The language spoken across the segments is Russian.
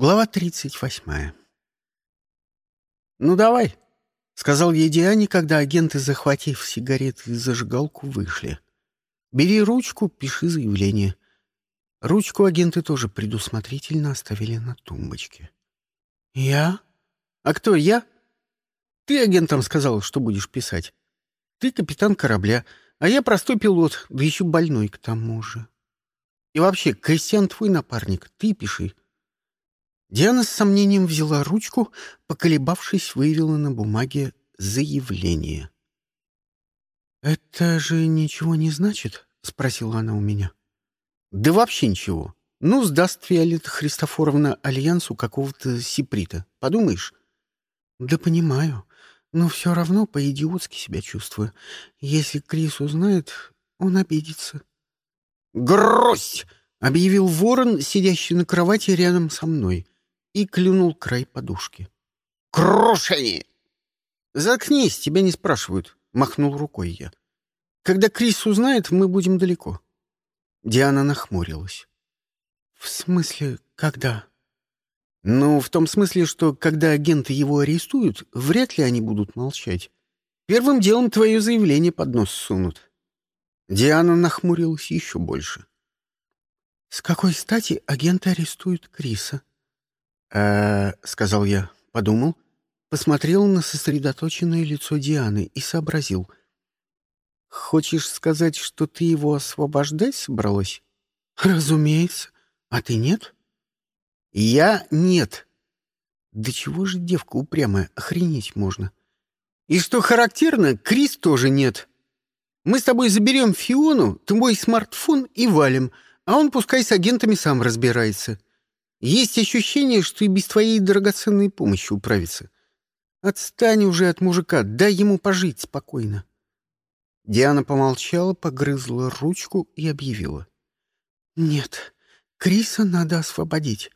Глава тридцать восьмая. «Ну, давай», — сказал ей Диане, когда агенты, захватив сигареты и зажигалку, вышли. «Бери ручку, пиши заявление». Ручку агенты тоже предусмотрительно оставили на тумбочке. «Я? А кто я?» «Ты агентам сказал, что будешь писать. Ты капитан корабля, а я простой пилот, да еще больной к тому же. И вообще, Кристиан твой напарник, ты пиши». Диана с сомнением взяла ручку, поколебавшись, вывела на бумаге заявление. «Это же ничего не значит?» — спросила она у меня. «Да вообще ничего. Ну, сдаст Фиолетта Христофоровна Альянсу какого-то сиприта. Подумаешь?» «Да понимаю. Но все равно по-идиотски себя чувствую. Если Крис узнает, он обидится». «Грусть!» — объявил ворон, сидящий на кровати рядом со мной и клюнул край подушки. «Крушение!» «Заткнись, тебя не спрашивают», — махнул рукой я. «Когда Крис узнает, мы будем далеко». Диана нахмурилась. «В смысле, когда?» «Ну, в том смысле, что когда агенты его арестуют, вряд ли они будут молчать. Первым делом твое заявление под нос сунут». Диана нахмурилась еще больше. «С какой стати агенты арестуют Криса?» Э сказал я, подумал, посмотрел на сосредоточенное лицо Дианы и сообразил. «Хочешь сказать, что ты его освобождать собралась?» «Разумеется. А ты нет?» «Я нет». «Да чего же девка упрямая, охренеть можно?» «И что характерно, Крис тоже нет. Мы с тобой заберем Фиону, твой смартфон и валим, а он пускай с агентами сам разбирается». Есть ощущение, что и без твоей драгоценной помощи управится. Отстань уже от мужика, дай ему пожить спокойно. Диана помолчала, погрызла ручку и объявила. «Нет, Криса надо освободить.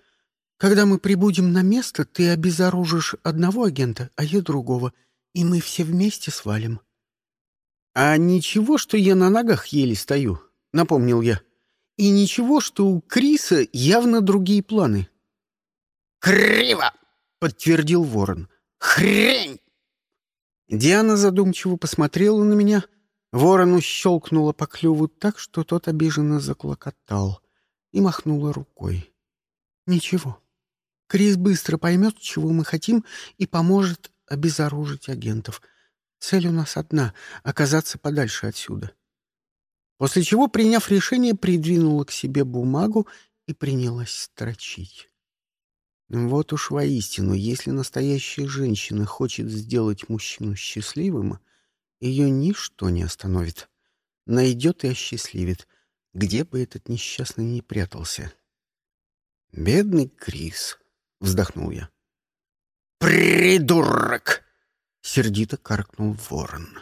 Когда мы прибудем на место, ты обезоружишь одного агента, а я другого, и мы все вместе свалим». «А ничего, что я на ногах еле стою», — напомнил я. И ничего, что у Криса явно другие планы. «Криво!» — подтвердил ворон. «Хрень!» Диана задумчиво посмотрела на меня. Ворону щелкнула по клюву так, что тот обиженно заклокотал и махнула рукой. «Ничего. Крис быстро поймет, чего мы хотим, и поможет обезоружить агентов. Цель у нас одна — оказаться подальше отсюда». После чего, приняв решение, придвинула к себе бумагу и принялась строчить. Вот уж воистину, если настоящая женщина хочет сделать мужчину счастливым, ее ничто не остановит. Найдет и осчастливит, где бы этот несчастный ни прятался. «Бедный Крис», — вздохнул я. «Придурок!» — сердито каркнул ворон.